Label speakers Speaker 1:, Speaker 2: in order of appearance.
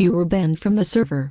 Speaker 1: You were banned from the server.